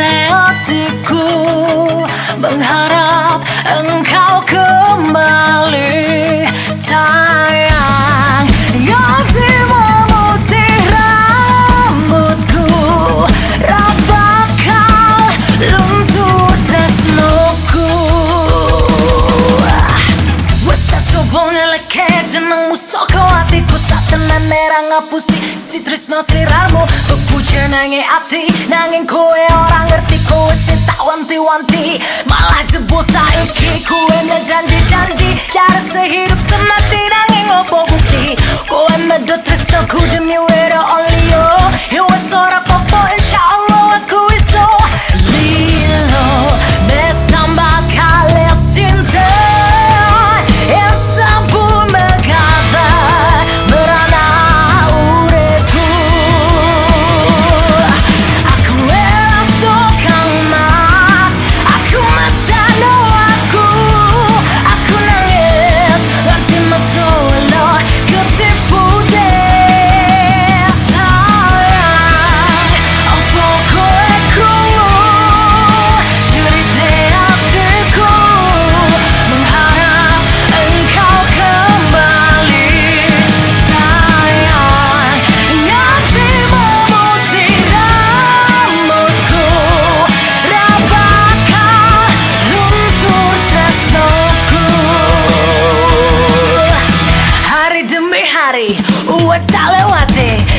hatiku Mengharap engkau kembali. Sak tenan nera ngapusi Si trisno sliramu Tuku jenenge ati Nanging kowe orang ngerti Kowe si tak wanti-wanti. Malah jebul saiki Kowe janji-janji. Cara sehidup semati Nanging opo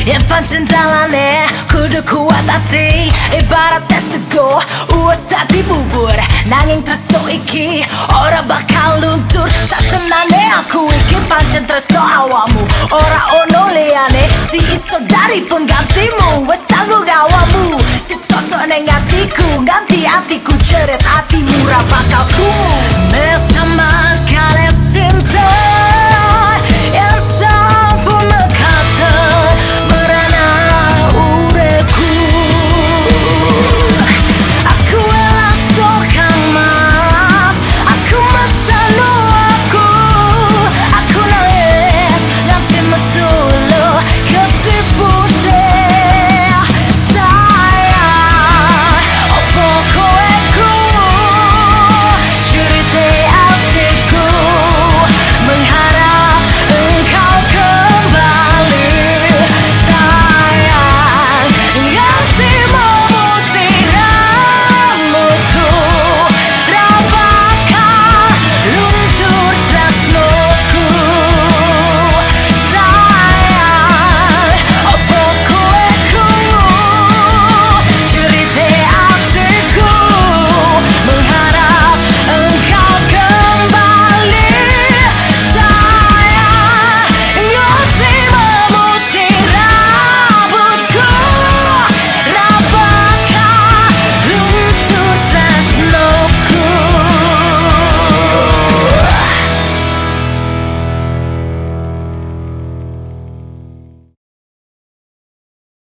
lewati Yang pancen jalane Kudu kuat hati Ibarat tes sego Uwes tak dibubur Nanging tresno iki Ora bakal luntur. Satenane aku iki Pancen tresno awamu. Ora ono liane Si iso dari penggantimu. Wes tanggung awamu Si cocok neng hatiku Ganti hatiku Ceret hatimu Ra bakal kumu